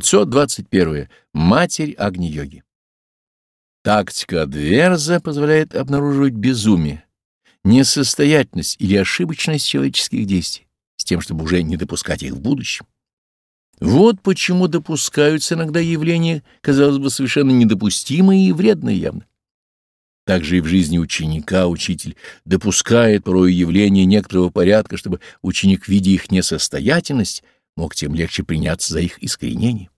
521. Матерь Агни-йоги. Тактика Адверза позволяет обнаруживать безумие, несостоятельность или ошибочность человеческих действий, с тем, чтобы уже не допускать их в будущем. Вот почему допускаются иногда явления, казалось бы, совершенно недопустимые и вредные явно. Также и в жизни ученика учитель допускает порой явления некоторого порядка, чтобы ученик, видя их несостоятельность, мог тем легче приняться за их искоренение.